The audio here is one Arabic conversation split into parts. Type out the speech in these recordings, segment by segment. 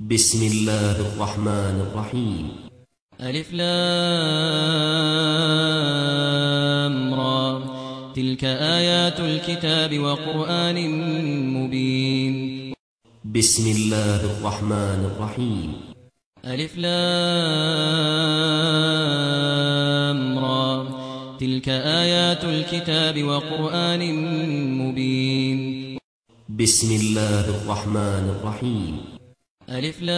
بسم الله الرحمن الرحيم ألف لام را۔ تلك آيات الكتاب وقرآن مبين بسم الله الرحمن الرحيم ألف لام را۔ تلك آيات الكتاب وقرآن مبين بسم الله الرحمن الرحيم ألف لام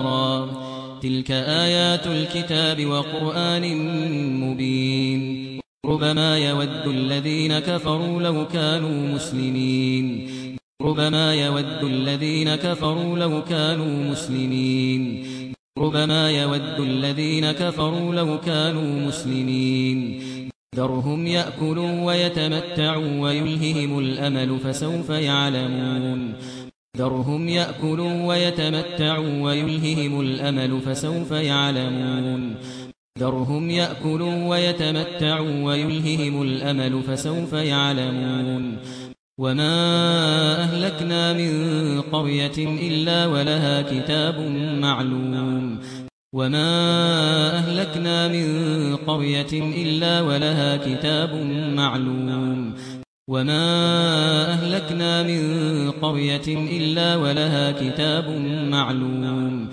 را. تلك آيات الكتاب وقرآن مبين. ربما يود الذين كفروا لو كانوا مسلمين. ربما يود الذين كفروا لو كانوا مسلمين. ربما يود الذين كفروا لو كانوا مسلمين. ذرهم يأكلوا ويتمتعوا ويلههم الأمل فسوف يعلمون. ذرهم يأكلوا ويتمتعوا ويلههم الأمل فسوف يعلمون. ذرهم يأكلوا ويتمتعوا ويلههم الأمل فسوف يعلمون. وما أهلكنا من قرية إلا ولها كتاب معلوم. وما أهلكنا من قرية إلا ولها كتاب معلوم وما أهلكنا من قرية إلا ولها كتاب معلوم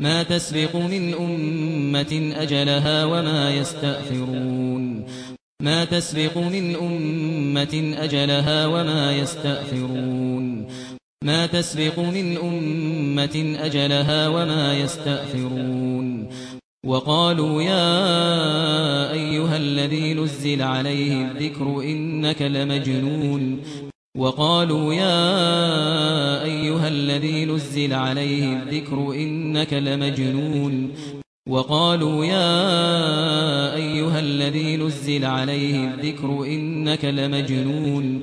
ما تسبق من أمة أجلها وما يستأخرون ما تسبق من أمة أجلها وما يستأخرون ما تسبق من أمة أجلها وما يستأخرون. وقالوا يا أيها الذي نزل عليه الذكر إنك لمجنون. وقالوا يا أيها الذي نزل عليه الذكر إنك لمجنون. وقالوا يا أيها الذي نزل عليه الذكر إنك لمجنون.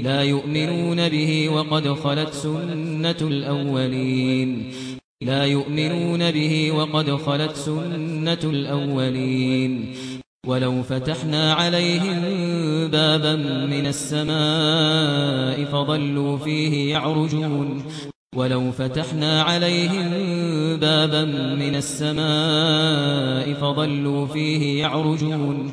لا يؤمنون به وقد خلت سنة الأولين. لا يؤمنون به وقد خلت سنة الأولين. ولو فتحنا عليهم بابا من السماء فظلوا فيه يعرجون. ولو فتحنا عليهم بابا من السماء فظلوا فيه يعرجون.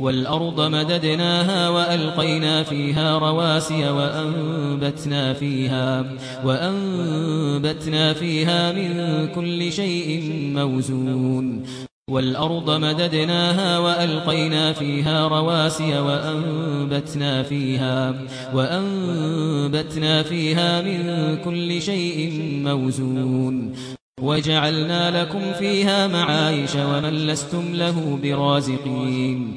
والأرض مددناها وألقينا فيها رواسي وأنبتنا فيها وأنبتنا فيها من كل شيء موزون. والأرض مددناها وألقينا فيها رواسي وأنبتنا فيها وأنبتنا فيها من كل شيء موزون. وجعلنا لكم فيها معايش ومن لستم له برازقين.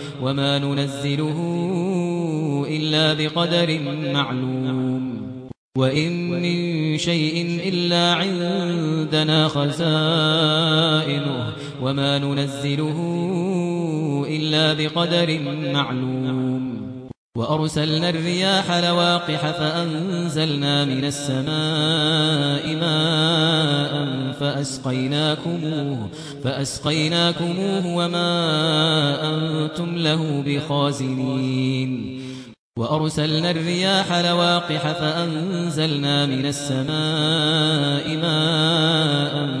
وما ننزله إلا بقدر معلوم وإن من شيء إلا عندنا خزائنه وما ننزله إلا بقدر معلوم وأرسلنا الرياح لواقح فأنزلنا من السماء ماء فأسقيناكموه, فأسقيناكموه وما أنتم له بخازنين. وأرسلنا الرياح لواقح فأنزلنا من السماء ماء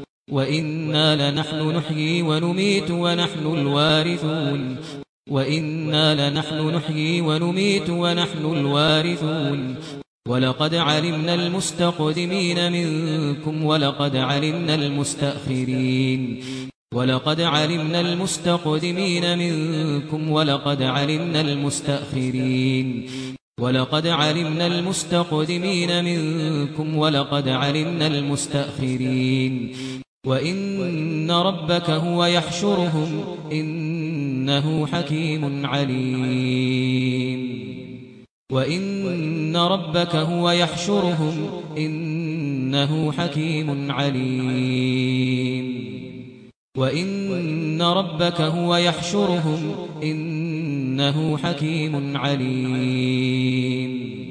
وإنا لنحن نحيي ونميت ونحن الوارثون. وإنا لنحن نحيي ونميت ونحن الوارثون. ولقد علمنا المستقدمين منكم ولقد علمنا المستأخرين. ولقد علمنا المستقدمين منكم ولقد علمنا المستأخرين. ولقد علمنا المستقدمين منكم ولقد علمنا المستأخرين. وَإِنَّ رَبَّكَ هُوَ يَحْشُرُهُمْ إِنَّهُ حَكِيمٌ عَلِيمٌ. وَإِنَّ رَبَّكَ هُوَ يَحْشُرُهُمْ إِنَّهُ حَكِيمٌ عَلِيمٌ. وَإِنَّ رَبَّكَ هُوَ يَحْشُرُهُمْ إِنَّهُ حَكِيمٌ عَلِيمٌ.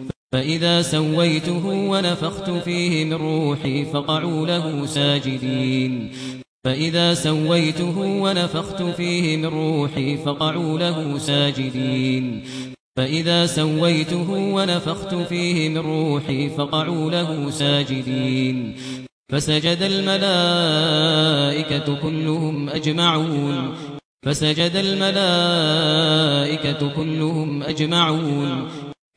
فإذا سويته ونفخت فيه من روحي فقعوا له ساجدين فإذا سويته ونفخت فيه من روحي فقعوا له ساجدين فإذا سويته ونفخت فيه من روحي فقعوا له ساجدين فسجد الملائكة كلهم أجمعون فسجد الملائكة كلهم أجمعون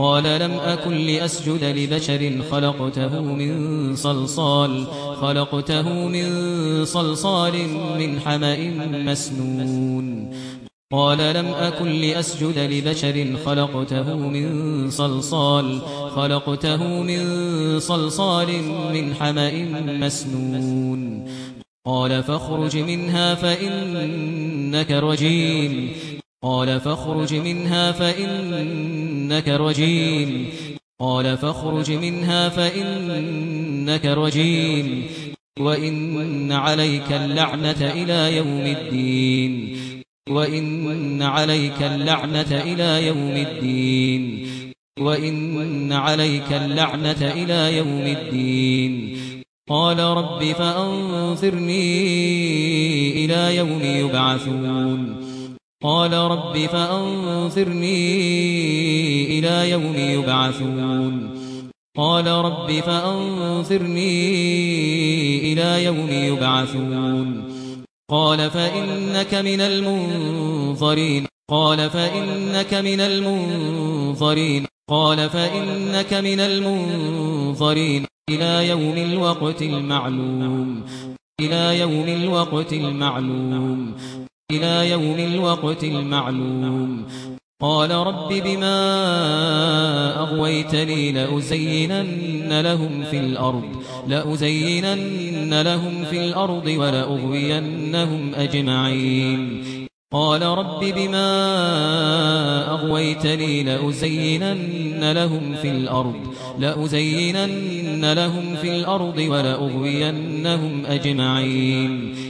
قال لم أكن لأسجد لبشر خلقته من صلصال خلقته من صلصال من حمأ مسنون. قال لم أكن لأسجد لبشر خلقته من صلصال خلقته من صلصال من حمأ مسنون. قال فاخرج منها فإنك رجيم. قال فاخرج منها فإنك فإنك رجيم. قال فاخرج منها فإنك رجيم. وإن عليك اللعنة إلى يوم الدين. وإن عليك اللعنة إلى يوم الدين. وإن عليك اللعنة إلى يوم الدين. قال رب فأنظرني إلى يوم يبعثون. قال رب فأنظرني إلى يوم يبعثون. قال رب فأنظرني إلى يوم يبعثون. قال فإنك من المنظرين. قال فإنك من المنظرين. قال فإنك من المنظرين. إلى يوم الوقت المعلوم. إلى يوم الوقت المعلوم. إلى يوم الوقت المعلوم. قال رب بما أغويتني لأزينن لهم في الأرض لأزينن لهم في الأرض ولأغوينهم أجمعين. قال رب بما أغويتني لأزينن لهم في الأرض لأزينن لهم في الأرض ولأغوينهم أجمعين.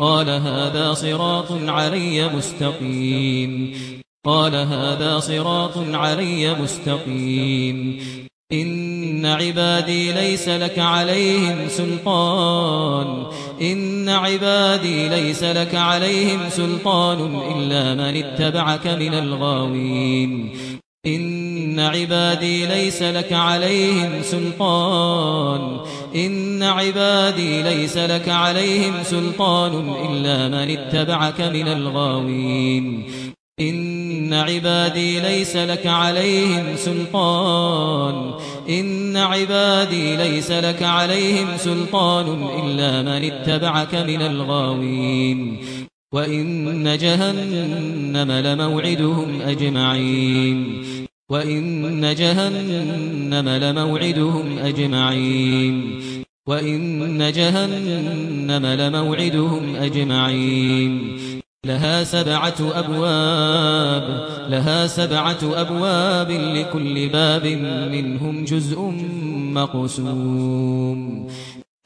قال هذا صراط علي مستقيم. قال هذا صراط علي مستقيم. إن عبادي ليس لك عليهم سلطان. إن عبادي ليس لك عليهم سلطان إلا من اتبعك من الغاوين. ان عبادي ليس لك عليهم سلطان ان عبادي ليس لك عليهم سلطان الا من اتبعك من الغاوين ان عبادي ليس لك عليهم سلطان ان عبادي ليس لك عليهم سلطان الا من اتبعك من الغاوين وان جهنم لموعدهم اجمعين وَإِنَّ جَهَنَّمَ لَمَوْعِدُهُمْ أَجْمَعِينَ وَإِنَّ جَهَنَّمَ لَمَوْعِدُهُمْ أَجْمَعِينَ لها سبعة أبواب لها سبعة أبواب لكل باب منهم جزء مقسوم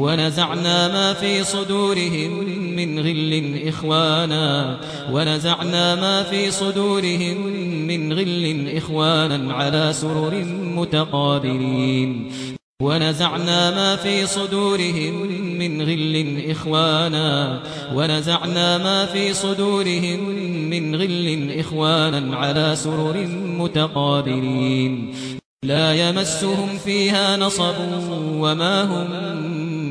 ونزعنا ما في صدورهم من غل إخوانا. ونزعنا ما في صدورهم من غل إخوانا على سرر متقابلين. ونزعنا ما في صدورهم من غل إخوانا. ونزعنا ما في صدورهم من غل إخوانا على سرر متقابلين. لا يمسهم فيها نصب وما هم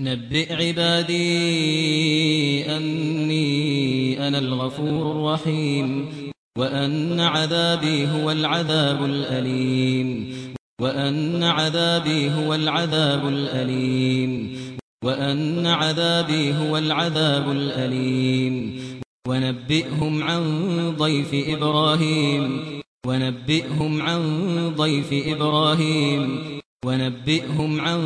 نبئ عبادي أني أنا الغفور الرحيم وأن عذابي هو العذاب الأليم وأن عذابي هو العذاب الأليم وأن عذابي هو العذاب الأليم. ونبئهم عن ضيف إبراهيم ونبئهم عن ضيف إبراهيم. ونبئهم عن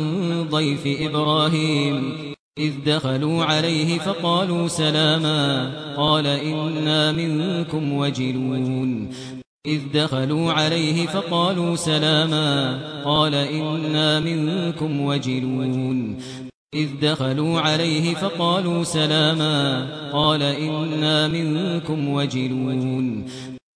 ضيف إبراهيم. إذ دخلوا عليه فقالوا سلاما. قال إنا منكم وجلون. إذ دخلوا عليه فقالوا سلاما. قال إنا منكم وجلون. إذ دخلوا عليه فقالوا سلاما. قال إنا منكم وجلون.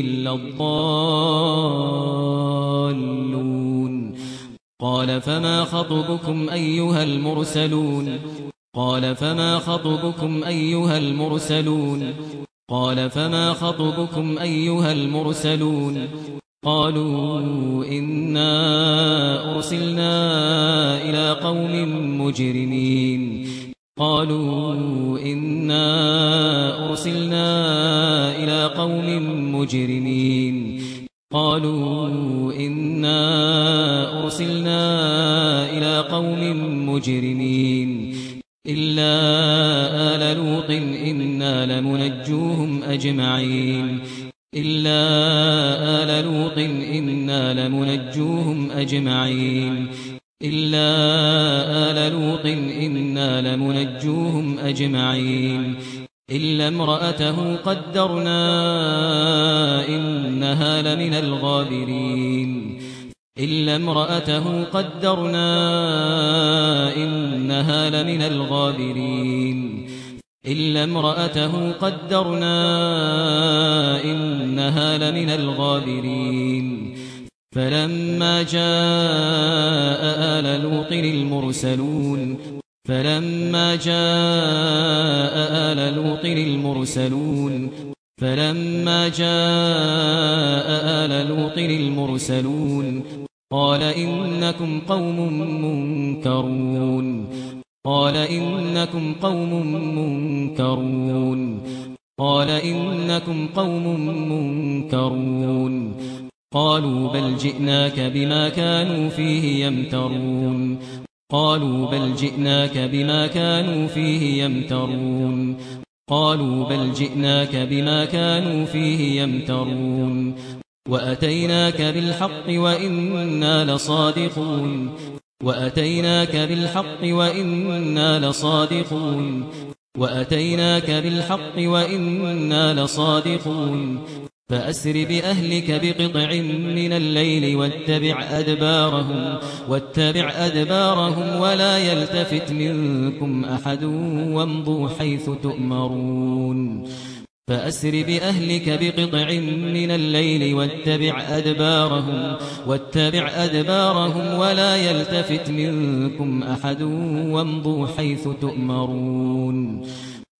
إلا الضالون. قال فما خطبكم أيها المرسلون؟ قال فما خطبكم أيها المرسلون؟ قال فما خطبكم أيها المرسلون؟ قالوا إنا أرسلنا إلى قوم مجرمين. قالوا إنا أرسلنا إلى قوم مجرمين. قالوا إنا أرسلنا إلى قوم مجرمين. إلا آل لوط إنا لمنجوهم أجمعين. إلا آل لوط إنا لمنجوهم أجمعين. إلا آل لوط إنا إنا لمنجوهم أجمعين إلا امرأته قدرنا إنها لمن الغابرين إلا امرأته قدرنا إنها لمن الغابرين إلا امرأته قدرنا إنها لمن الغابرين فلما جاء آل لوط المرسلون فلما جاء آل لوط المرسلون فلما جاء آل لوط المرسلون قال إنكم قوم منكرون قال إنكم قوم منكرون قال إنكم قوم منكرون. قالوا بل جئناك بما كانوا فيه يمترون. قالوا بل جئناك بما كانوا فيه يمترون. قالوا بل جئناك بما كانوا فيه يمترون. وأتيناك بالحق واننا لصادقون. وأتيناك بالحق واننا لصادقون. وأتيناك بالحق واننا لصادقون. فأسر بأهلك بقطع من الليل واتبع أدبارهم واتبع أدبارهم ولا يلتفت منكم أحد وامضوا حيث تؤمرون. فأسر بأهلك بقطع من الليل واتبع أدبارهم واتبع أدبارهم ولا يلتفت منكم أحد وامضوا حيث تؤمرون.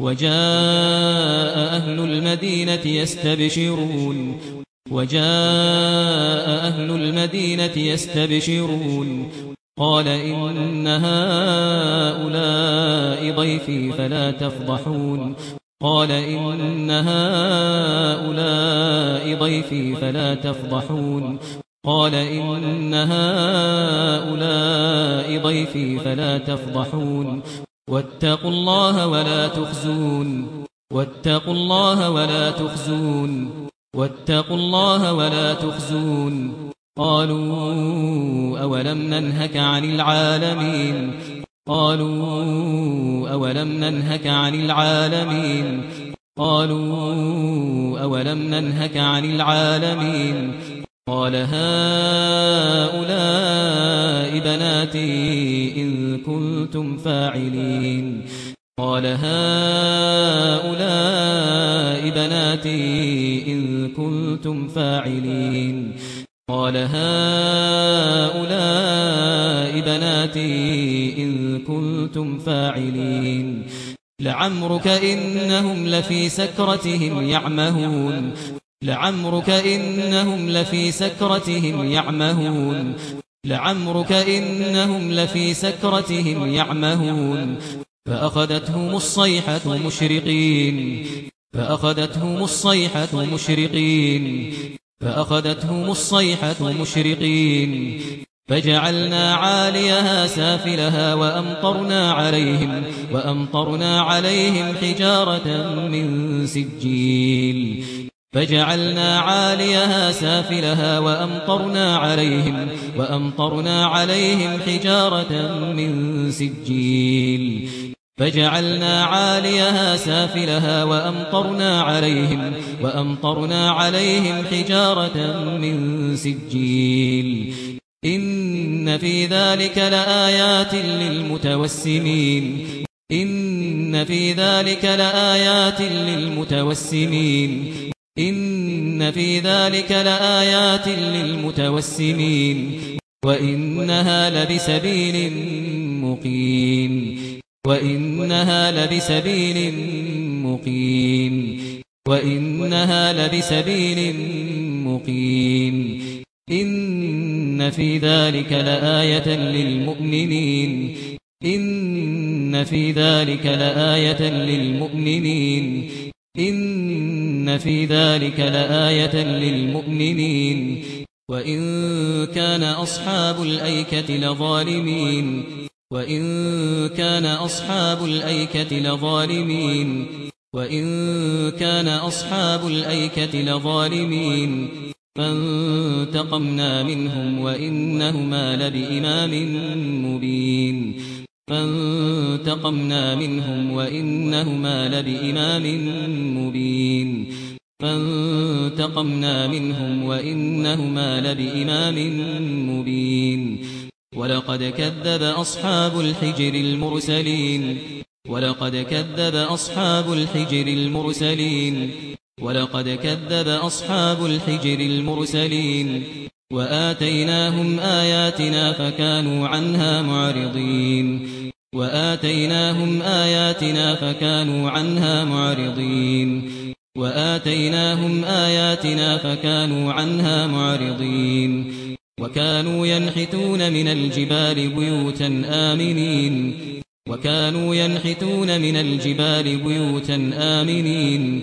وجاء أهل المدينة يستبشرون. وجاء أهل المدينة يستبشرون. قال إن هؤلاء ضيفي فلا تفضحون. قال إن هؤلاء ضيفي فلا تفضحون. قال إن هؤلاء ضيفي فلا تفضحون. واتقوا الله ولا تخزون. واتقوا الله ولا تخزون. واتقوا الله ولا تخزون. قالوا أولم ننهك عن العالمين. قالوا أولم ننهك عن العالمين. قالوا أولم ننهك عن العالمين. قال هؤلاء بناتي كنتم فاعلين. قال هؤلاء بناتي إن كنتم فاعلين. قال هؤلاء بناتي إن كنتم فاعلين. لعمرك إنهم لفي سكرتهم يعمهون. لعمرك إنهم لفي سكرتهم يعمهون. لعمرك إنهم لفي سكرتهم يعمهون. فأخذتهم الصيحة مشرقين. فأخذتهم الصيحة مشرقين. فأخذتهم الصيحة مشرقين. فجعلنا عاليها سافلها وأمطرنا عليهم وأمطرنا عليهم حجارة من سجيل. فجعلنا عاليها سافلها وأمطرنا عليهم وأمطرنا عليهم حجارة من سجيل. فجعلنا عاليها سافلها وأمطرنا عليهم وأمطرنا عليهم حجارة من سجيل. إن في ذلك لآيات للمتوسمين. إن في ذلك لآيات للمتوسمين. إن في ذلك لآيات للمتوسمين وإنها لبسبيل مقيم وإنها لبسبيل مقيم وإنها لبسبيل مقيم إن في ذلك لآية للمؤمنين إن في ذلك لآية للمؤمنين إن في ذلك لآية للمؤمنين وإن كان أصحاب الأيكة لظالمين وإن كان أصحاب الأيكة لظالمين وإن كان أصحاب الأيكة لظالمين فانتقمنا منهم وإنهما لبإمام مبين فانتقمنا منهم وإنهما لبإمام مبين. فانتقمنا منهم وإنهما لبإمام مبين. ولقد كذب أصحاب الحجر المرسلين. ولقد كذب أصحاب الحجر المرسلين. ولقد كذب أصحاب الحجر المرسلين. وآتيناهم آياتنا فكانوا عنها معرضين. وآتيناهم آياتنا فكانوا عنها معرضين. وآتيناهم آياتنا فكانوا عنها معرضين. وكانوا ينحتون من الجبال بيوتا آمنين. وكانوا ينحتون من الجبال بيوتا آمنين.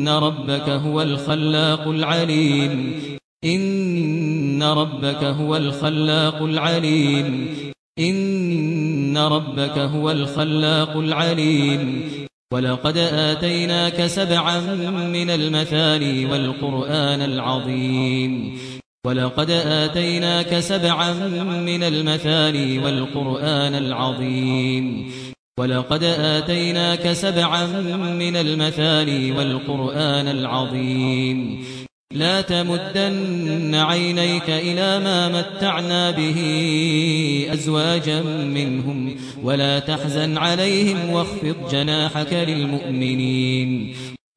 إن ربك هو الخلاق العليم إن ربك هو الخلاق العليم إن ربك هو الخلاق العليم ولقد آتيناك سبعا من المثاني والقرآن العظيم ولقد آتيناك سبعا من المثاني والقرآن العظيم ولقد آتيناك سبعا من المثاني والقرآن العظيم. لا تمدن عينيك إلى ما متعنا به أزواجا منهم ولا تحزن عليهم واخفض جناحك للمؤمنين.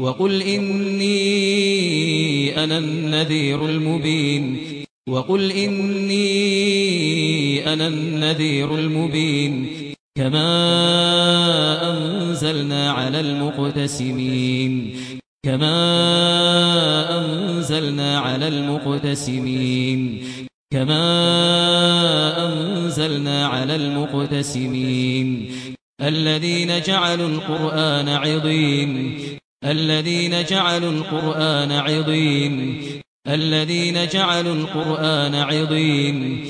وقل إني أنا النذير المبين. وقل إني أنا النذير المبين. كما أنزلنا على المقتسمين. كما أنزلنا على المقتسمين. كما أنزلنا على المقتسمين. الذين جعلوا القرآن عظيم الذين جعلوا القرآن عضين الذين جعلوا القرآن عضين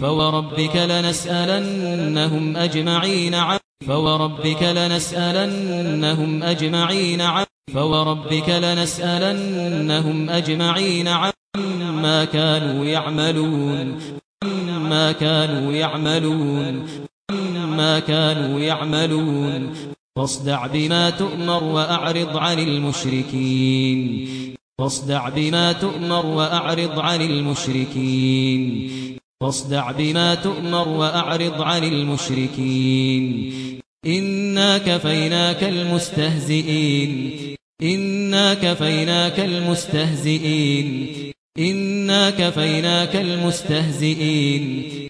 فوربك لنسألنهم أجمعين عن فوربك لنسألنهم أجمعين عن فوربك لنسألنهم أجمعين عما كانوا يعملون. عما كانوا يعملون. عما كانوا يعملون. فاصدع بما تؤمر وأعرض عن المشركين. فاصدع بما تؤمر وأعرض عن المشركين. فاصدع بما تؤمر وأعرض عن المشركين. إنا كفيناك المستهزئين. إنا كفيناك المستهزئين. إنا كفيناك المستهزئين.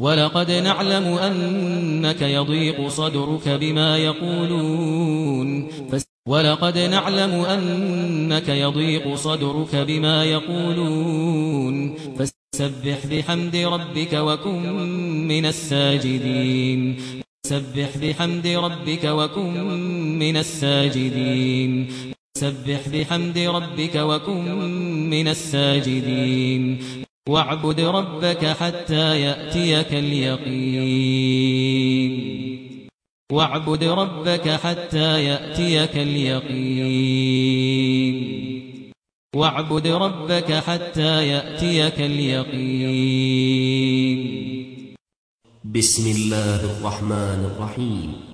ولقد نعلم أنك يضيق صدرك بما يقولون. ولقد نعلم أنك يضيق صدرك بما يقولون. فسبح بحمد ربك وكن من الساجدين. سبح بحمد ربك وكن من الساجدين. سبح بحمد ربك وكن من الساجدين. واعبد ربك حتى يأتيك اليقين. واعبد ربك حتى يأتيك اليقين. واعبد ربك حتى يأتيك اليقين. بسم الله الرحمن الرحيم.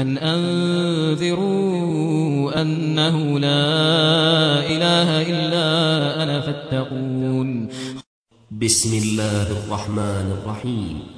أن أنذروا أنه لا إله إلا أنا فاتقون. بسم الله الرحمن الرحيم.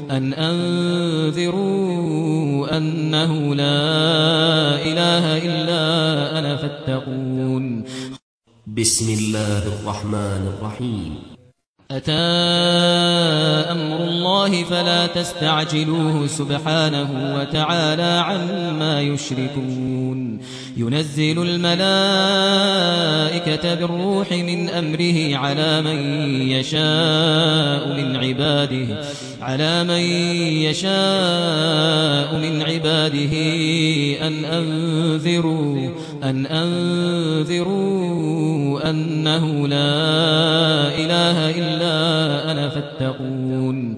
أن أنذروا أنه لا إله إلا أنا فاتقون. بسم الله الرحمن الرحيم. أتى أمر الله فلا تستعجلوه سبحانه وتعالى عما يشركون. ينزل الملائكة بالروح من أمره على من يشاء من عباده. على من يشاء من عباده أن أنذروا أن أنذروا أنه لا إله إلا أنا فاتقون.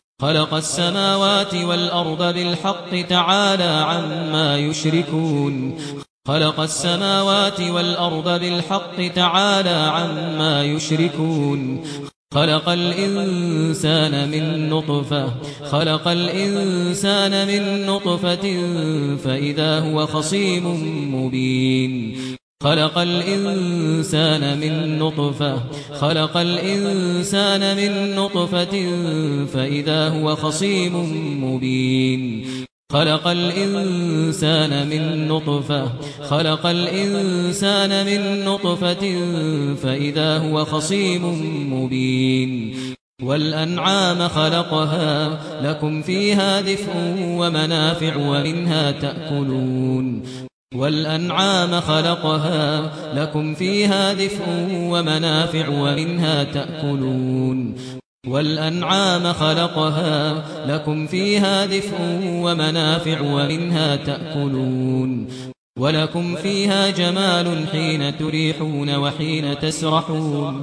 خلق السماوات والأرض بالحق تعالى عما يشركون. خلق السماوات والأرض بالحق تعالى عما يشركون. خلق الإنسان من نطفة. خلق الإنسان من نطفة فإذا هو خصيم مبين. خلق الإنسان من نطفة خلق الإنسان من نطفة فإذا هو خصيم مبين. خلق الإنسان من نطفة خلق الإنسان من نطفة فإذا هو خصيم مبين. والأنعام خلقها لكم فيها دفء ومنافع ومنها تأكلون. والأنعام خلقها لكم فيها دفء ومنافع ومنها تأكلون. والأنعام خلقها لكم فيها دفء ومنافع ومنها تأكلون. ولكم فيها جمال حين تريحون وحين تسرحون.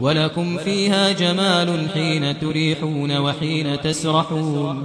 ولكم فيها جمال حين تريحون وحين تسرحون.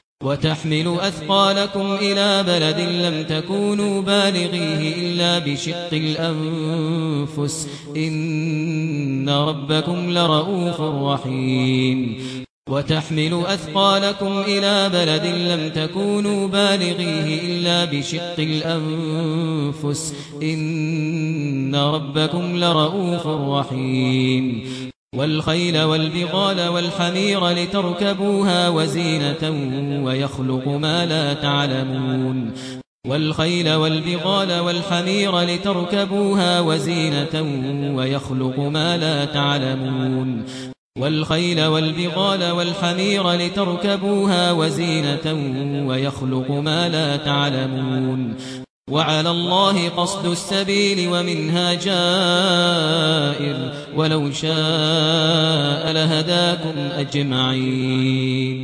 وتحمل أثقالكم إلى بلد لم تكونوا بالغيه إلا بشق الأنفس. إن ربكم لرؤوف رحيم. وتحمل أثقالكم إلى بلد لم تكونوا بالغيه إلا بشق الأنفس. إن ربكم لرؤوف رحيم. والخيل والبغال والحمير لتركبوها وزينة ويخلق ما لا تعلمون والخيل والبغال والحمير لتركبوها وزينة ويخلق ما لا تعلمون والخيل والبغال والحمير لتركبوها وزينة ويخلق ما لا تعلمون وعلى الله قصد السبيل ومنها جائر ولو شاء لهداكم أجمعين.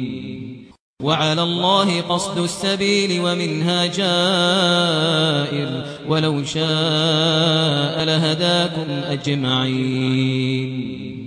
وعلى الله قصد السبيل ومنها جائر ولو شاء لهداكم أجمعين.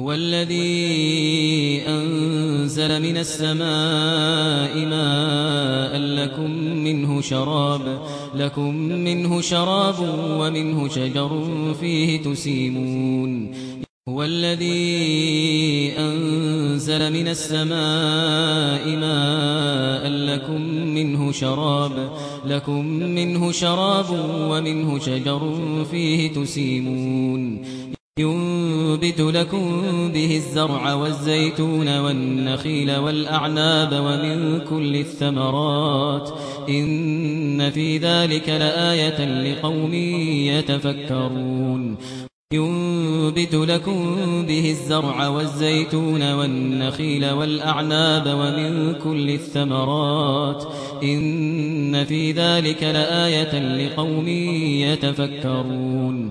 والذي أنزل من السماء ماء لكم منه شراب لكم منه شراب ومنه شجر فيه تسيمون. والذي أنزل من السماء ماء لكم منه شراب لكم منه شراب ومنه شجر فيه تسيمون. ينبت لكم به الزرع والزيتون والنخيل والأعناب ومن كل الثمرات إن في ذلك لآية لقوم يتفكرون ينبت لكم به الزرع والزيتون والنخيل والأعناب ومن كل الثمرات إن في ذلك لآية لقوم يتفكرون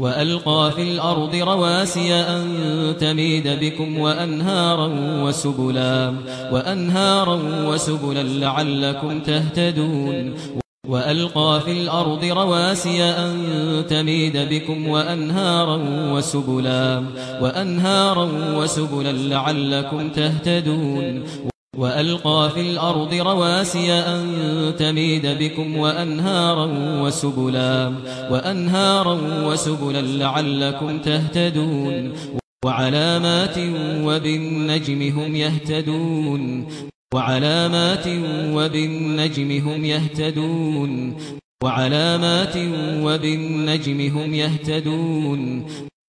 وألقى في الأرض رواسي أن تميد بكم وأنهارا وسبلا, وأنهارا وسبلا لعلكم تهتدون. وألقى في الأرض رواسي أن تميد بكم وأنهارا وسبلا, وأنهارا وسبلا لعلكم تهتدون. وألقى في الأرض رواسي أن تميد بكم وأنهارا وسبلا, وأنهارا وسبلا لعلكم تهتدون وعلامات وبالنجم هم يهتدون وعلامات وبالنجم هم يهتدون وعلامات وبالنجم هم يهتدون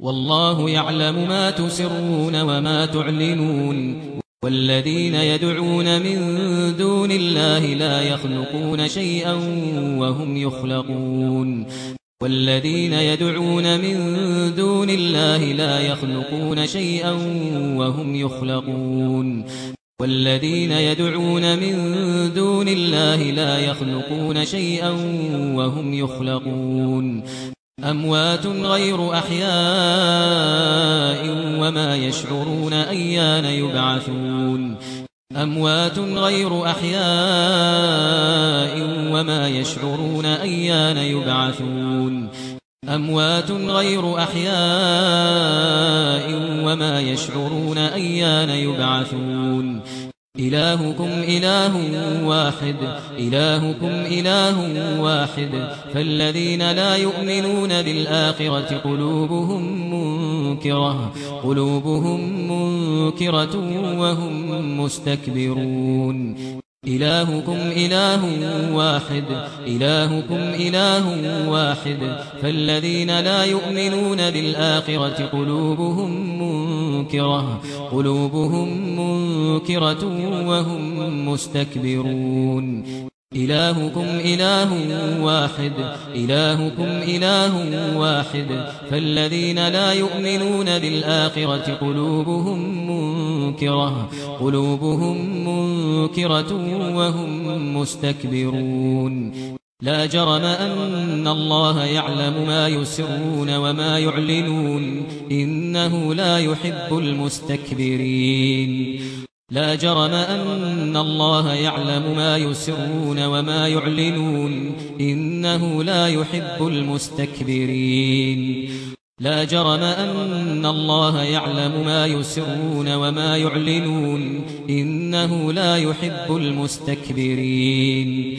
والله يعلم ما تسرون وما تعلنون. والذين يدعون من دون الله لا يخلقون شيئا وهم يخلقون. والذين يدعون من دون الله لا يخلقون شيئا وهم يخلقون. والذين يدعون من دون الله لا يخلقون شيئا وهم يخلقون. أموات غير أحياء وما يشعرون أيان يبعثون. أموات غير أحياء وما يشعرون أيان يبعثون. أموات غير أحياء وما يشعرون أيان يبعثون. إلهكم إله واحد. إلهكم إله واحد. فالذين لا يؤمنون بالآخرة قلوبهم منكرة. قلوبهم منكرة وهم مستكبرون. إلهكم إله واحد. إلهكم إله واحد. فالذين لا يؤمنون بالآخرة قلوبهم منكرة. منكرة. قلوبهم منكرة وهم مستكبرون. إلهكم إله واحد. إلهكم إله واحد. فالذين لا يؤمنون بالآخرة قلوبهم منكرة. قلوبهم منكرة وهم مستكبرون. لا جرم أن الله يعلم ما يسرون وما يعلنون إنه لا يحب المستكبرين. لا جرم أن الله يعلم ما يسرون وما يعلنون إنه لا يحب المستكبرين. لا جرم أن الله يعلم ما يسرون وما يعلنون إنه لا يحب المستكبرين.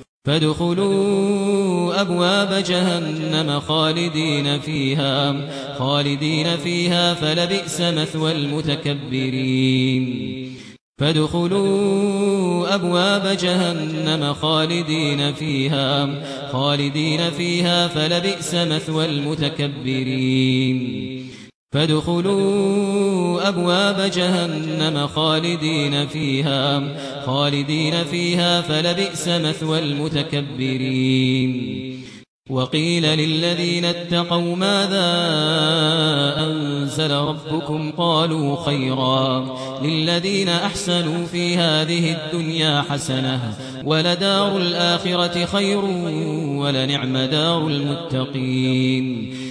فادخلوا أبواب جهنم خالدين فيها خالدين فيها فلبئس مثوى المتكبرين. فادخلوا أبواب جهنم خالدين فيها خالدين فيها فلبئس مثوى المتكبرين. فادخلوا أبواب جهنم خالدين فيها خالدين فيها فلبئس مثوى المتكبرين. وقيل للذين اتقوا ماذا أنزل ربكم؟ قالوا خيرا. للذين أحسنوا في هذه الدنيا حسنة ولدار الآخرة خير ولنعم دار المتقين.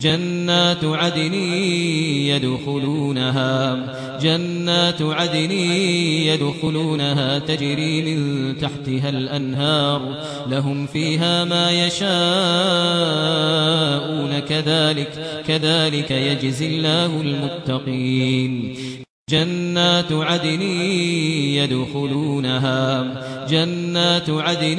جنات عدن يدخلونها جنات عدن يدخلونها تجري من تحتها الأنهار لهم فيها ما يشاءون كذلك كذلك يجزي الله المتقين. جنات عدن يدخلونها جنات عدن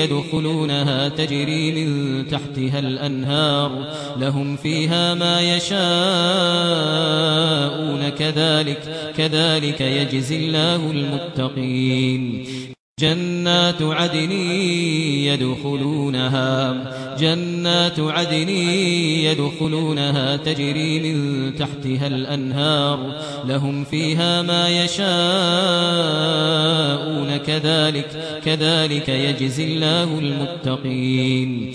يدخلونها تجري من تحتها الأنهار لهم فيها ما يشاءون كذلك كذلك يجزي الله المتقين. جنات عدن يدخلونها جنات عدن يدخلونها تجري من تحتها الأنهار لهم فيها ما يشاءون كذلك كذلك يجزي الله المتقين.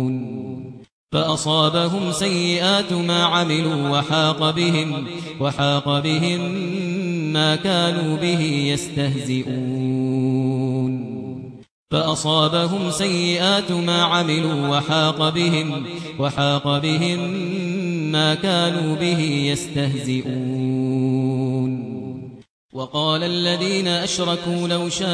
فأصابهم سيئات ما عملوا وحاق بهم وحاق بهم ما كانوا به يستهزئون. فأصابهم سيئات ما عملوا وحاق بهم وحاق بهم ما كانوا به يستهزئون. وقال الذين أشركوا لو شاء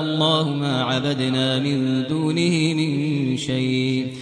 الله ما عبدنا من دونه من شيء.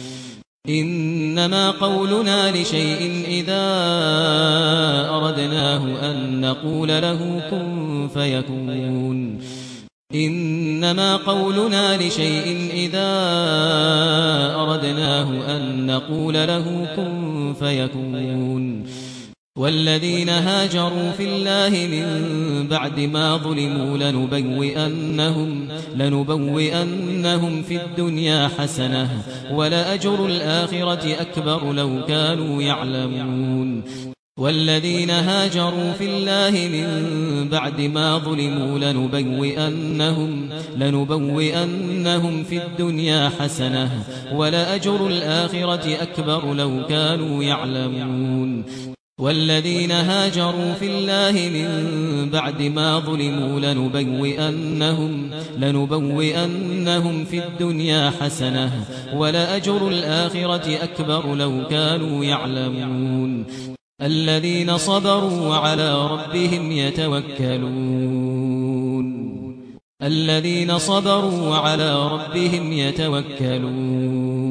إنما قولنا لشيء إذا أردناه أن نقول له كن فيكون. إنما قولنا لشيء إذا أردناه أن نقول له كن فيكون. والذين هاجروا في الله من بعد ما ظلموا لنبوئنهم لنبوئنهم في الدنيا حسنة ولا أجر الآخرة أكبر لو كانوا يعلمون. والذين هاجروا في الله من بعد ما ظلموا لنبوئنهم لنبوئنهم في الدنيا حسنة ولا أجر الآخرة أكبر لو كانوا يعلمون. والذين هاجروا في الله من بعد ما ظلموا لنبوئنهم لنبوئنهم في الدنيا حسنة ولا أجر الآخرة أكبر لو كانوا يعلمون. الذين صبروا وعلى ربهم يتوكلون. الذين صبروا وعلى ربهم يتوكلون.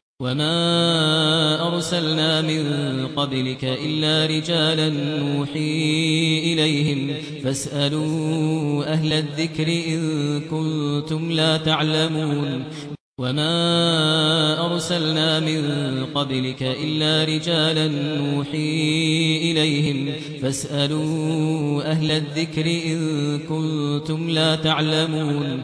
وما أرسلنا من قبلك إلا رجالا نوحي إليهم فاسألوا أهل الذكر إن كنتم لا تعلمون وما أرسلنا من قبلك إلا رجالا نوحي إليهم فاسألوا أهل الذكر إن كنتم لا تعلمون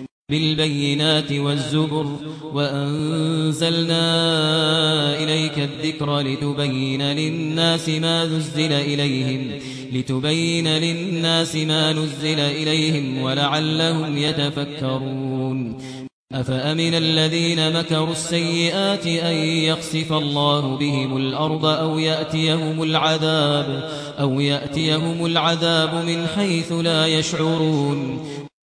بالبينات والزبر وأنزلنا إليك الذكر لتبين للناس ما نزل إليهم لتبين للناس ما نزل إليهم ولعلهم يتفكرون. أفأمن الذين مكروا السيئات أن يخسف الله بهم الأرض أو يأتيهم العذاب أو يأتيهم العذاب من حيث لا يشعرون.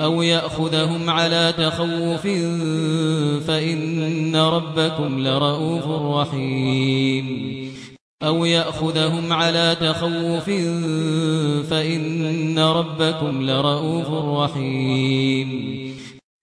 أو يأخذهم على تخوف فإن ربكم لَرَءُوفٌ رحيم. أو يأخذهم على تخوف فإن ربكم لَرَءُوفٌ رحيم.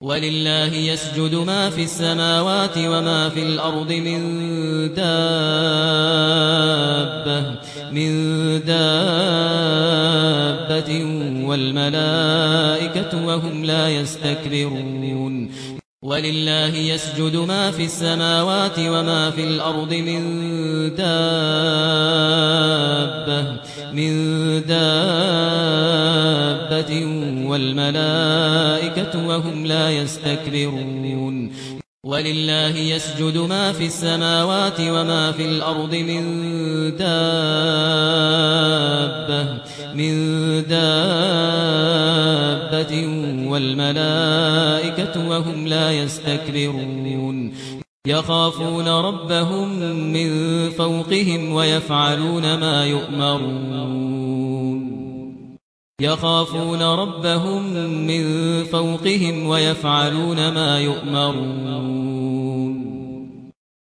ولله يسجد ما في السماوات وما في الأرض من دابة من دابة والملائكة وهم لا يستكبرون ولله يسجد ما في السماوات وما في الأرض من دابة من دابة والملائكة وهم لا يستكبرون ولله يسجد ما في السماوات وما في الأرض من دابة من دابة والملائكة وهم لا يستكبرون. يخافون ربهم من فوقهم ويفعلون ما يؤمرون. يخافون ربهم من فوقهم ويفعلون ما يؤمرون.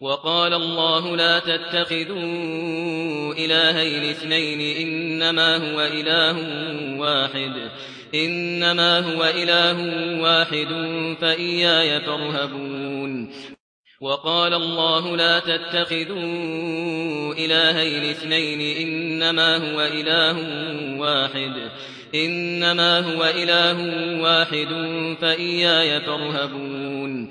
وقال الله لا تتخذوا إلهين اثنين إنما هو إله واحد. إنما هو إله واحد فإياي ترهبون وقال الله لا تتخذوا إلهين اثنين إنما هو إله واحد. إنما هو إله واحد فإياي ترهبون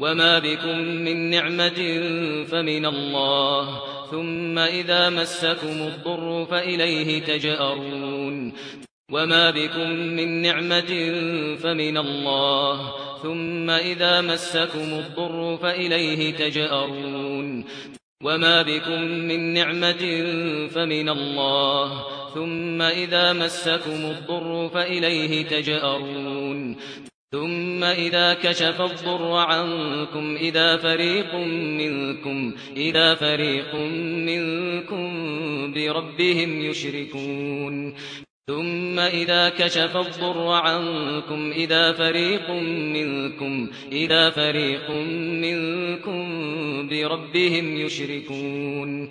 وما بكم من نعمة فمن الله ثم إذا مسكم الضر فإليه تجأرون وما بكم من نعمة فمن الله ثم إذا مسكم الضر فإليه تجأرون وما بكم من نعمة فمن الله ثم إذا مسكم الضر فإليه تجأرون ثم إذا كشف الضر عنكم إذا فريق منكم إذا فريق منكم بربهم يشركون. ثم إذا كشف الضر عنكم إذا فريق منكم إذا فريق منكم بربهم يشركون.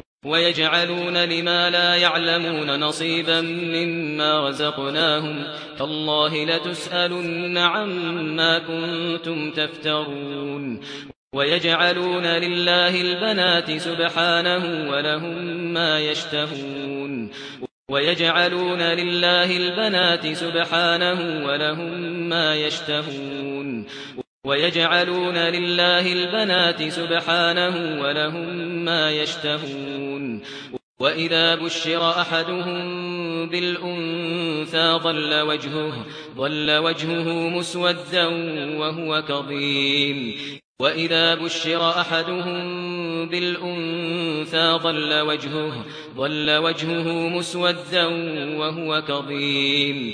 وَيَجْعَلُونَ لِمَا لَا يَعْلَمُونَ نَصِيبًا مِّمَّا رَزَقْنَاهُمْ تَاللَّهِ لَتُسْأَلُنَّ عَمَّا كُنتُمْ تَفْتَرُونَ وَيَجْعَلُونَ لِلَّهِ الْبَنَاتِ سُبْحَانَهُ وَلَهُم مَّا يَشْتَهُونَ وَيَجْعَلُونَ لِلَّهِ الْبَنَاتِ سُبْحَانَهُ وَلَهُم مَّا يَشْتَهُونَ ويجعلون لله البنات سبحانه ولهم ما يشتهون وإذا بشر أحدهم بالأنثى ظل وجهه ظل وجهه مسودا وهو كظيم وإذا بشر أحدهم بالأنثى ظل وجهه ظل وجهه مسودا وهو كظيم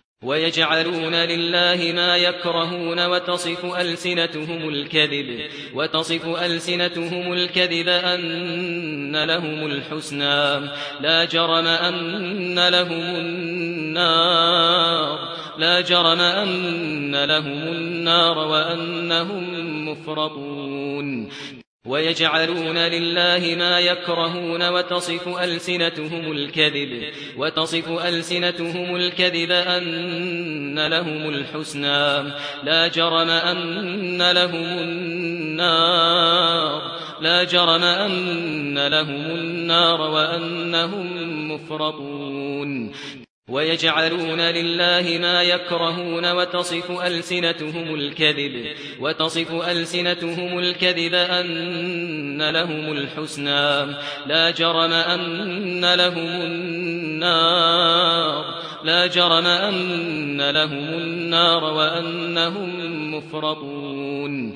ويجعلون لله ما يكرهون وتصف ألسنتهم الكذب وتصف ألسنتهم الكذب أن لهم الحسنى لا جرم أن لهم النار لا جرم أن لهم النار وأنهم مفرطون. ويجعلون لله ما يكرهون وتصف ألسنتهم الكذب وتصف ألسنتهم الكذب أن لهم الحسنى لا جرم أن لهم النار لا جرم أن لهم النار وأنهم مفرطون ويجعلون لله ما يكرهون وتصف ألسنتهم الكذب وتصف ألسنتهم الكذب أن لهم الحسنى لا جرم أن لهم النار لا جرم أن لهم النار وأنهم مفرطون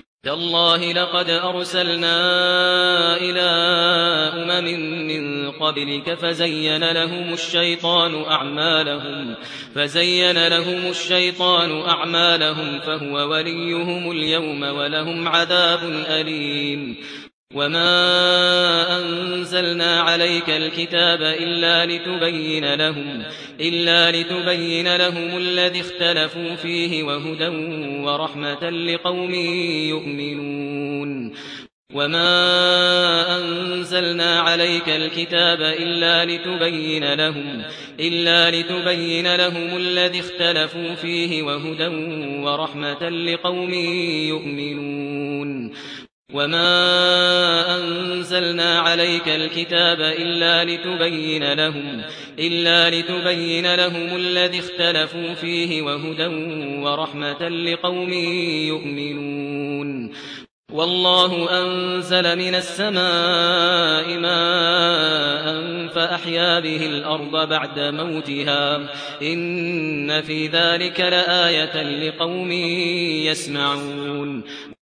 تالله لقد أرسلنا إلى أمم من قبلك فزين لهم الشيطان أعمالهم فزين لهم الشيطان أعمالهم فهو وليهم اليوم ولهم عذاب أليم وما أنزلنا عليك الكتاب إلا لتبين لهم إلا لتبين لهم الذي اختلفوا فيه وهدى ورحمة لقوم يؤمنون. وما انزلنا عليك الكتاب الا لتبين لهم الا لتبين لهم الذي اختلفوا فيه وهدى ورحمة لقوم يؤمنون. وما انزلنا عليك الكتاب الا لتبين لهم الا لتبين لهم الذي اختلفوا فيه وهدى ورحمه لقوم يؤمنون والله انزل من السماء ماء فاحيا به الأرض بعد موتها ان في ذلك لايه لقوم يسمعون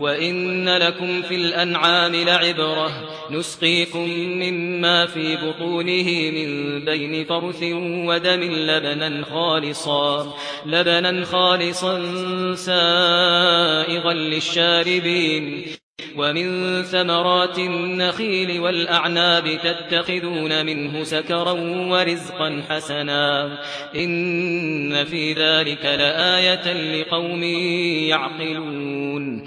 وَإِنَّ لَكُمْ فِي الْأَنْعَامِ لَعِبْرَةً نُسْقِيكُم مِّمَّا فِي بُطُونِهِ مِن بَيْنِ فَرْثٍ وَدَمٍ لَّبَنًا خَالِصًا لَّبَنًا خَالِصًا سَائِغًا لِّلشَّارِبِينَ. وَمِن ثَمَرَاتِ النَّخِيلِ وَالْأَعْنَابِ تَتَّخِذُونَ مِنْهُ سَكَرًا وَرِزْقًا حَسَنًا. إِنَّ فِي ذَلِكَ لَآيَةً لِقَوْمٍ يَعْقِلُونَ.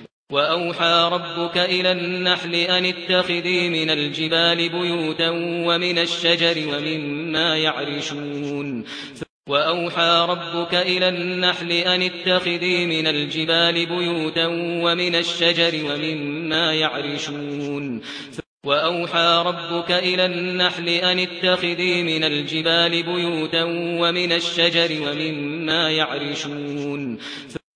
وأوحى ربك إلى النحل أن اتخذي من الجبال بيوتا ومن الشجر ومما يعرشون وأوحى ربك إلى النحل أن اتخذي من الجبال بيوتا ومن الشجر ومما يعرشون وأوحى ربك إلى النحل أن اتخذي من الجبال بيوتا ومن الشجر ومما يعرشون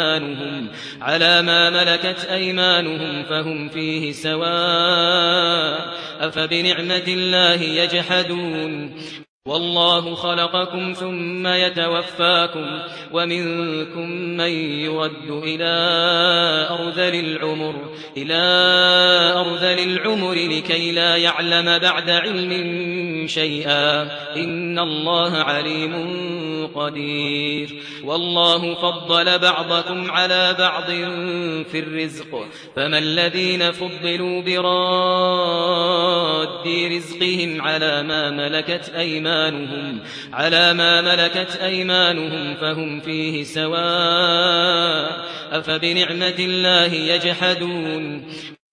أيمانهم على ما ملكت أيمانهم فهم فيه سواء أفبنعمة الله يجحدون والله خلقكم ثم يتوفاكم ومنكم من يرد إلى أرذل العمر إلى أرذل العمر لكي لا يعلم بعد علم شيئا. إن الله عليم قدير. والله فضل بعضكم على بعض في الرزق. فما الذين فضلوا براد رزقهم على ما ملكت أيمانهم. على ما ملكت أيمانهم فهم فيه سواء. أفبنعمة الله يجحدون.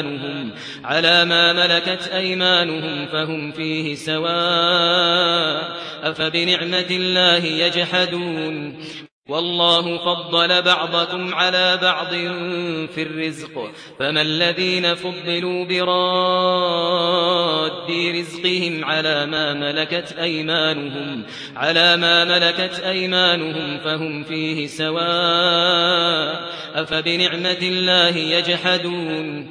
أيمانهم على ما ملكت أيمانهم فهم فيه سواء أفبنعمة الله يجحدون والله فضل بعضكم على بعض في الرزق فما الذين فضلوا براد رزقهم على ما ملكت أيمانهم على ما ملكت أيمانهم فهم فيه سواء أفبنعمة الله يجحدون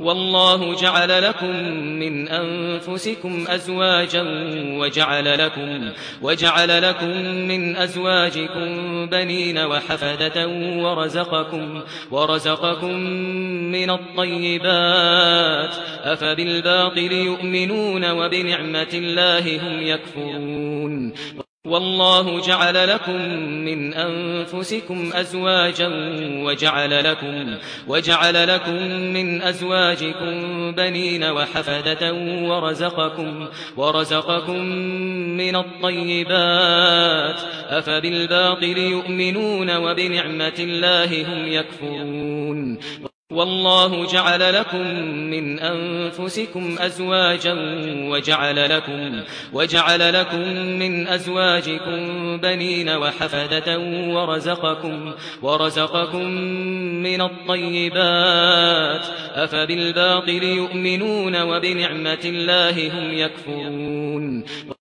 والله جعل لكم من أنفسكم أزواجا وجعل لكم وجعل لكم من أزواجكم بنين وحفدة ورزقكم ورزقكم من الطيبات أفبالباطل يؤمنون وبنعمة الله هم يكفرون والله جعل لكم من أنفسكم أزواجا وجعل لكم وجعل لكم من أزواجكم بنين وحفدة ورزقكم ورزقكم من الطيبات أفبالباطل يؤمنون وبنعمة الله هم يكفرون والله جعل لكم من أنفسكم أزواجا وجعل لكم وجعل لكم من أزواجكم بنين وحفدة ورزقكم ورزقكم من الطيبات أفبالباطل يؤمنون وبنعمة الله هم يكفرون.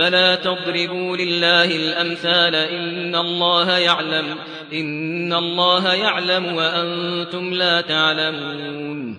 فلا تضربوا لله الأمثال إن الله يعلم إن الله يعلم وأنتم لا تعلمون.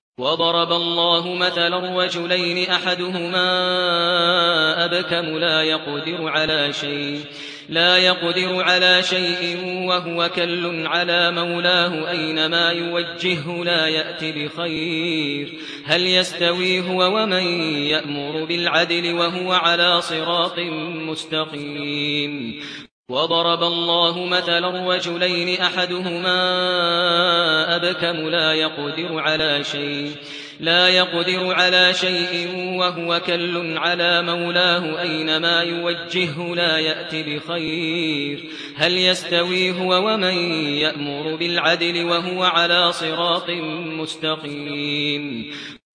وضرب الله مثلا رجلين احدهما ابكم لا يقدر على شيء لا يقدر على شيء وهو كل على مولاه اينما يوجهه لا ياتي بخير هل يستوي هو ومن يأمر بالعدل وهو على صراط مستقيم وضرب الله مثلا رجلين احدهما ابكم لا يقدر على شيء لا يقدر على شيء وهو كل على مولاه اينما يوجهه لا ياتي بخير هل يستوي هو ومن يأمر بالعدل وهو على صراط مستقيم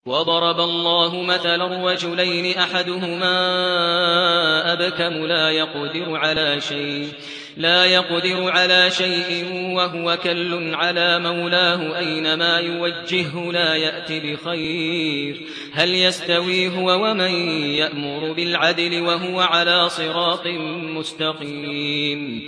وضرب الله مثلا رجلين احدهما ابكم لا يقدر على شيء لا يقدر على شيء وهو كل على مولاه اينما يوجهه لا ياتي بخير. هل يستوي هو ومن يأمر بالعدل وهو على صراط مستقيم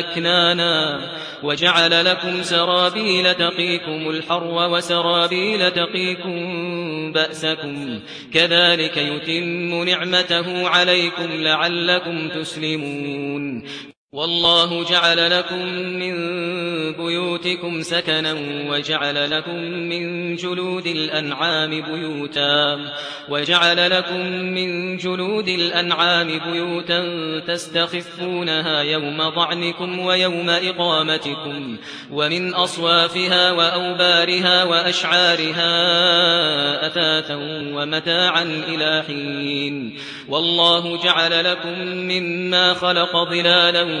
أكنانا وجعل لكم سرابيل تقيكم الحر وسرابيل تقيكم بأسكم كذلك يتم نعمته عليكم لعلكم تسلمون والله جعل لكم من بيوتكم سكنا وجعل لكم من جلود الأنعام بيوتا وجعل لكم من جلود الأنعام بيوتا تستخفونها يوم ضعنكم ويوم إقامتكم ومن أصوافها وأوبارها وأشعارها أثاثا ومتاعا إلى حين والله جعل لكم مما خلق ظلالا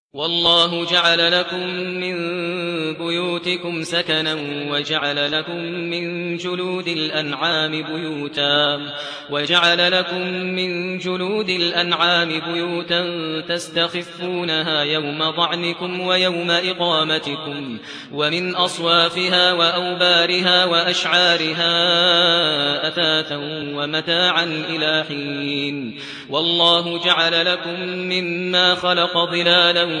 والله جعل لكم من بيوتكم سكنا وجعل لكم من جلود الأنعام بيوتا وجعل لكم من جلود الأنعام بيوتا تستخفونها يوم ضعنكم ويوم إقامتكم ومن أصوافها وأوبارها وأشعارها أثاثا ومتاعا إلى حين والله جعل لكم مما خلق ظلالا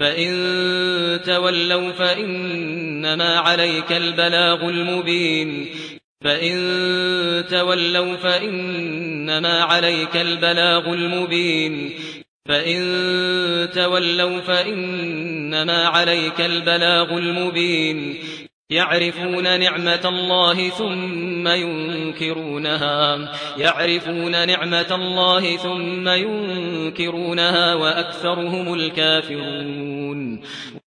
فإن تولوا فإنما عليك البلاغ المبين فإن تولوا فإنما عليك البلاغ المبين فإن تولوا فإنما عليك البلاغ المبين يعرفون نعمة الله ثم ينكرونها. يعرفون نعمة الله ثم ينكرونها وأكثرهم الكافرون.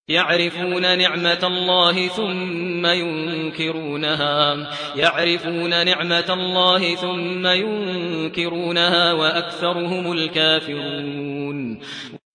يعرفون نعمة الله ثم ينكرونها. يعرفون نعمة الله ثم ينكرونها وأكثرهم الكافرون.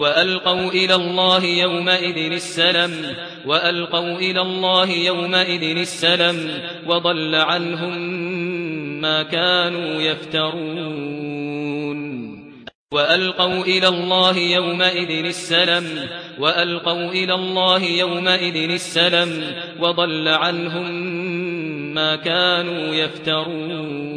وَأَلْقَوْا إِلَى اللَّهِ يَوْمَئِذٍ السَّلَمَ وَأَلْقَوْا إِلَى اللَّهِ يَوْمَئِذٍ السَّلَمَ وَضَلَّ عَنْهُمْ مَا كَانُوا يَفْتَرُونَ وَأَلْقَوْا إِلَى اللَّهِ يَوْمَئِذٍ السَّلَمَ وَأَلْقَوْا إِلَى اللَّهِ يَوْمَئِذٍ السَّلَمَ وَضَلَّ عَنْهُمْ مَا كَانُوا يَفْتَرُونَ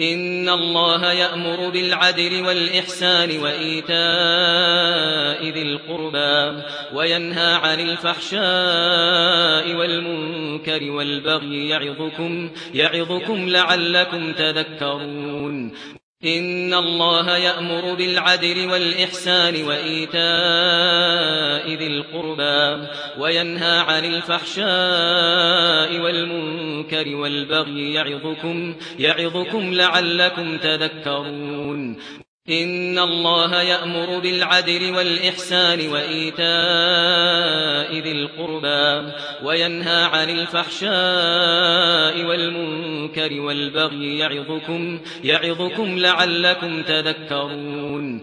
ان الله يأمر بالعدل والاحسان وايتاء ذي القربى وينهى عن الفحشاء والمنكر والبغي يعظكم يعظكم لعلكم تذكرون ان الله يأمر بالعدل والاحسان وايتاء ذي القربى وينهى عن الفحشاء والمنكر والبغي يعظكم يعظكم لعلكم تذكرون ان الله يأمر بالعدل والاحسان وايتاء ذي القربى وينهى عن الفحشاء والمنكر والبغي يعظكم يعظكم لعلكم تذكرون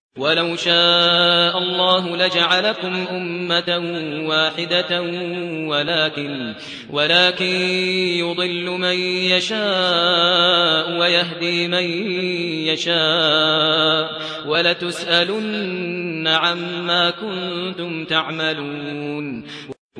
ولو شاء الله لجعلكم امه واحدة ولكن ولكن يضل من يشاء ويهدي من يشاء ولا عما كنتم تعملون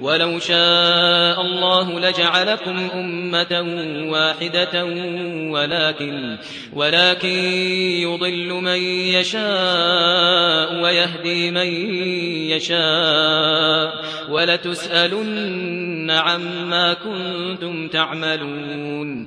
ولو شاء الله لجعلكم امه واحدة ولكن ولكن يضل من يشاء ويهدي من يشاء ولا عما كنتم تعملون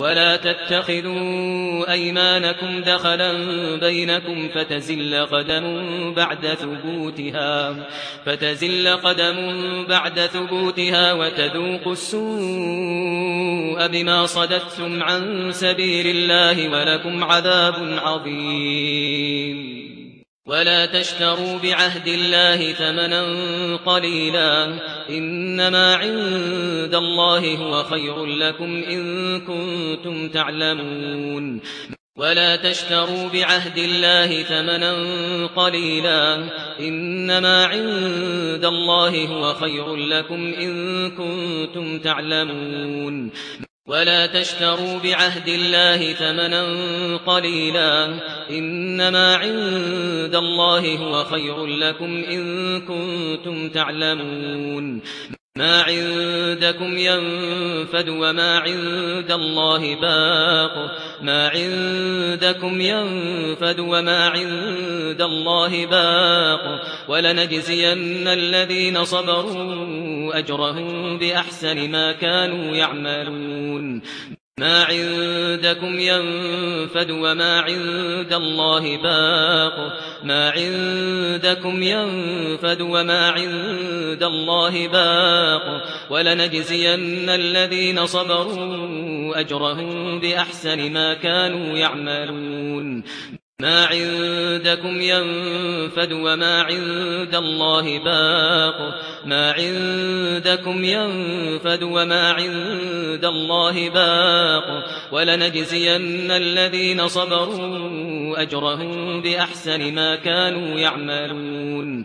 ولا تتخذوا أيمانكم دخلا بينكم فتزل قدم بعد ثبوتها فتزل قدم بعد ثبوتها وتذوقوا السوء بما صددتم عن سبيل الله ولكم عذاب عظيم. ولا تشتروا بعهد الله ثمنا قليلا انما عند الله هو خير لكم ان كنتم تعلمون ولا تشتروا بعهد الله ثمنا قليلا انما عند الله هو خير لكم ان كنتم تعلمون ولا تشتروا بعهد الله ثمنا قليلا انما عند الله هو خير لكم ان كنتم تعلمون ما عندكم ينفد وما عند الله باق. ما عندكم ينفد وما عند الله باق. ولنجزين الذين صبروا أجرهم بأحسن ما كانوا يعملون. ما عندكم ينفد وما عند الله باق ما عندكم ينفد وما عند الله باق ولنجزين الذين صبروا اجرهم باحسن ما كانوا يعملون ما عندكم ينفد وما عند الله باق. ما عندكم ينفد وما عند الله باق. ولنجزين الذين صبروا أجرهم بأحسن ما كانوا يعملون.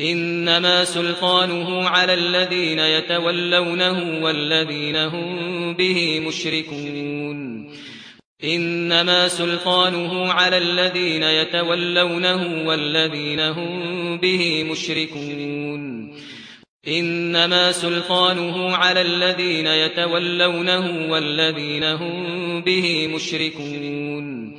إنما سلطانه على الذين يتولونه والذين هم به مشركون. إنما سلطانه على الذين يتولونه والذين هم به مشركون. إنما سلطانه على الذين يتولونه والذين هم به مشركون.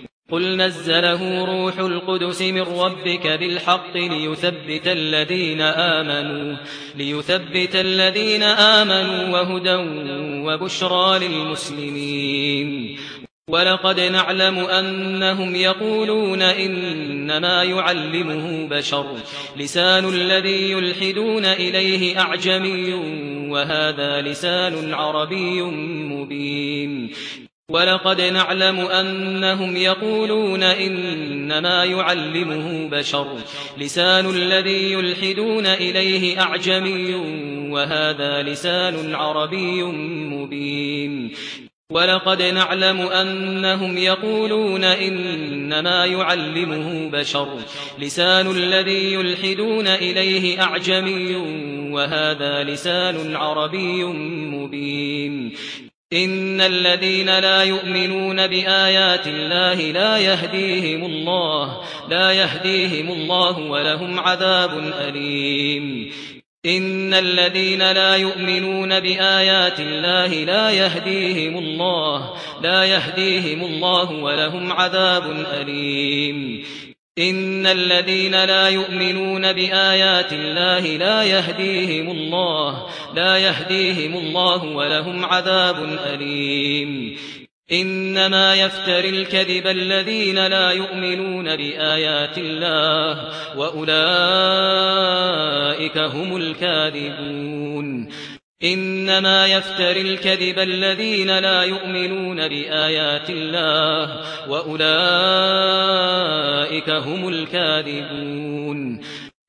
قل نزله روح القدس من ربك بالحق ليثبت الذين آمنوا ليثبت الذين آمنوا وهدى وبشرى للمسلمين. ولقد نعلم أنهم يقولون إنما يعلمه بشر. لسان الذي يلحدون إليه أعجمي وهذا لسان عربي مبين. ولقد نعلم أنهم يقولون إنما يعلمه بشر. لسان الذي يلحدون إليه أعجمي وهذا لسان عربي مبين. ولقد نعلم أنهم يقولون إنما يعلمه بشر. لسان الذي يلحدون إليه أعجمي وهذا لسان عربي مبين. ان الذين لا يؤمنون بايات الله لا يهديهم الله لا يهديهم الله ولهم عذاب اليم. ان الذين لا يؤمنون بايات الله لا يهديهم الله لا يهديهم الله ولهم عذاب اليم. ان الذين لا يؤمنون بايات الله لا يهديهم الله لا يهديهم الله ولهم عذاب اليم. انما يفتر الكذب الذين لا يؤمنون بايات الله واولئك هم الكاذبون. إنما يفتر الكذب الذين لا يؤمنون بآيات الله وأولئك هم الكاذبون.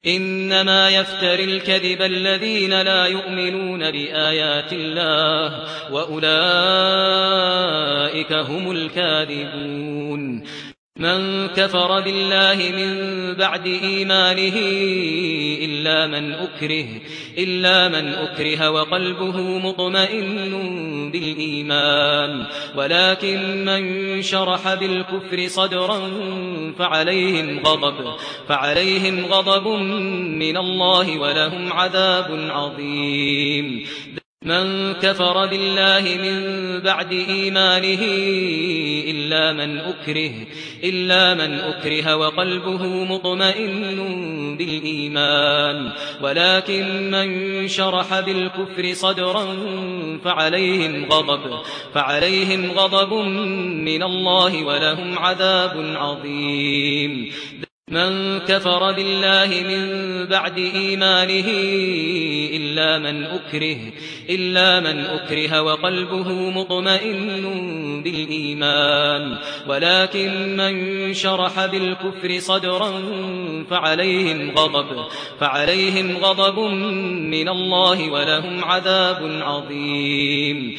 إنما يفتر الكذب الذين لا يؤمنون بآيات الله وأولئك هم الكاذبون. من كفر بالله من بعد إيمانه إلا من أكره إلا من أكره وقلبه مطمئن بالإيمان. ولكن من شرح بالكفر صدرا فعليهم غضب فعليهم غضب من الله ولهم عذاب عظيم. من كفر بالله من بعد إيمانه إلا من أكره إلا من أكره وقلبه مطمئن بالإيمان. ولكن من شرح بالكفر صدرا فعليهم غضب فعليهم غضب من الله ولهم عذاب عظيم. من كفر بالله من بعد إيمانه إلا من أكره إلا من أكره وقلبه مطمئن بالإيمان. ولكن من شرح بالكفر صدرا فعليهم غضب فعليهم غضب من الله ولهم عذاب عظيم.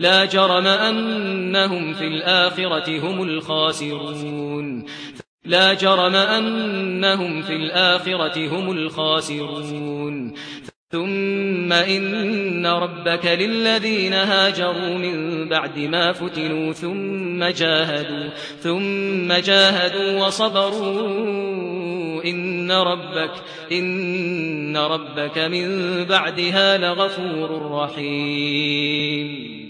لا جرم أنهم في الآخرة هم الخاسرون. لا جرم أنهم في الآخرة هم الخاسرون. ثم إن ربك للذين هاجروا من بعد ما فتنوا ثم جاهدوا ثم جاهدوا وصبروا. إن ربك إن ربك من بعدها لغفور رحيم.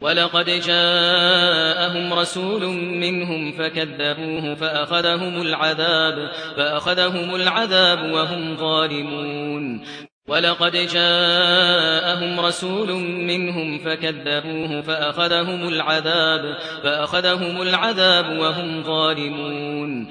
ولقد جاءهم رسول منهم فكذبوه فأخذهم العذاب فأخذهم العذاب وهم ظالمون. ولقد جاءهم رسول منهم فكذبوه فأخذهم العذاب فأخذهم العذاب وهم ظالمون.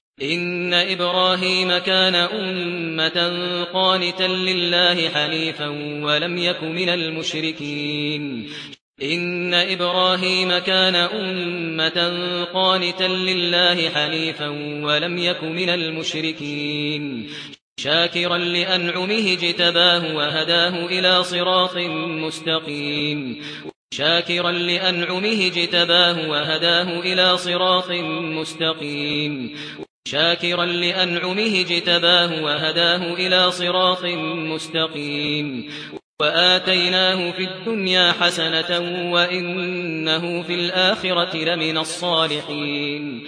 ان إبراهيم كان امه قانتا لله حنيفا ولم يك من المشركين. ان إبراهيم كان امه قانتا لله حنيفا ولم يكن من المشركين. شاكرا لانعمه اجتباه وهداه إلى صراط مستقيم. شاكرا لانعمه اجتباه وهداه إلى صراط مستقيم. شاكرا لأنعمه جتباه وهداه إلى صراط مستقيم وآتيناه في الدنيا حسنة وإنه في الآخرة لمن الصالحين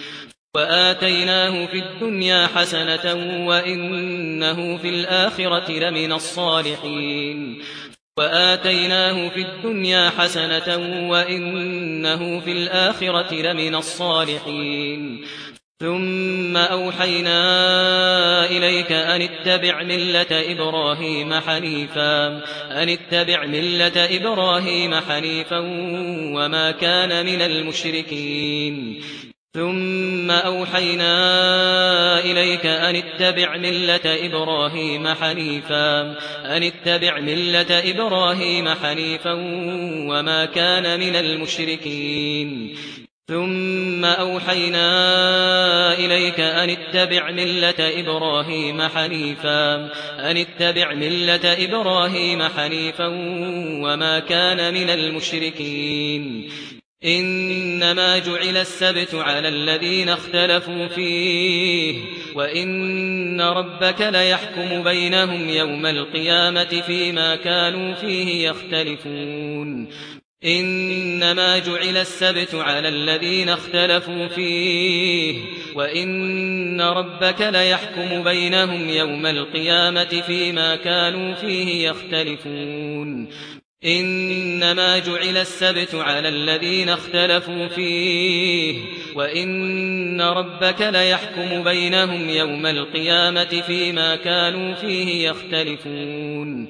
وآتيناه في الدنيا حسنة وإنه في الآخرة لمن الصالحين وآتيناه في الدنيا حسنة وإنه في الآخرة لمن الصالحين ثم أوحينا إليك أن اتبع ملة إبراهيم حنيفا أن اتبع ملة إبراهيم حنيفا وما كان من المشركين. ثم أوحينا إليك أن اتبع ملة إبراهيم حنيفا أن اتبع ملة إبراهيم حنيفا وما كان من المشركين. ثم أوحينا إليك أن اتبع ملة إبراهيم حنيفا أن اتبع ملة إبراهيم حنيفا وما كان من المشركين. إنما جعل السبت على الذين اختلفوا فيه وإن ربك ليحكم بينهم يوم القيامة فيما كانوا فيه يختلفون. إنما جعل السبت على الذين اختلفوا فيه وإن ربك ليحكم بينهم يوم القيامة فيما كانوا فيه يختلفون. إنما جعل السبت على الذين اختلفوا فيه وإن ربك ليحكم بينهم يوم القيامة فيما كانوا فيه يختلفون.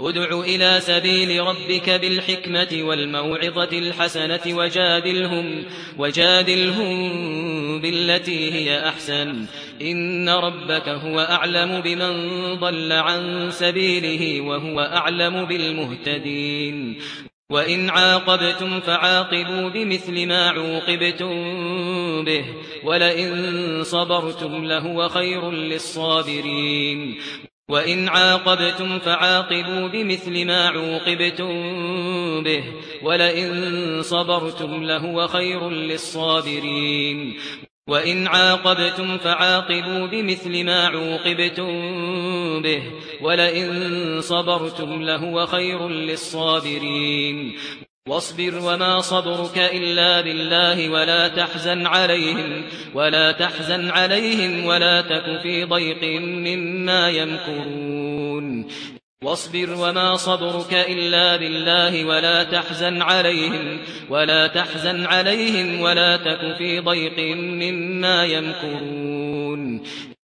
ادع إلى سبيل ربك بالحكمة والموعظة الحسنة وجادلهم, وجادلهم بالتي هي أحسن. إن ربك هو أعلم بمن ضل عن سبيله وهو أعلم بالمهتدين. وَإِنْ عَاقَبْتُمْ فَعَاقِبُوا بِمِثْلِ مَا عُوقِبْتُمْ بِهِ. وَلَئِنْ صَبَرْتُمْ لَهُوَ خَيْرٌ لِلصَّابِرِينَ. وَإِنْ عَاقَبْتُمْ فَعَاقِبُوا بِمِثْلِ مَا عُوقِبْتُمْ بِهِ وَلَئِنْ صَبَرْتُمْ لَهُوَ خَيْرٌ لِلصَّابِرِينَ وَإِنْ عَاقَبْتُمْ فَعَاقِبُوا بِمِثْلِ مَا عُوقِبْتُمْ بِهِ وَلَئِنْ صَبَرْتُمْ لَهُوَ خَيْرٌ لِلصَّابِرِينَ واصبر وما صبرك إلا بالله ولا تحزن عليهم ولا تحزن عليهم ولا تك في ضيق مما يمكرون. واصبر وما صبرك إلا بالله ولا تحزن عليهم ولا تحزن عليهم ولا تك في ضيق مما يمكرون.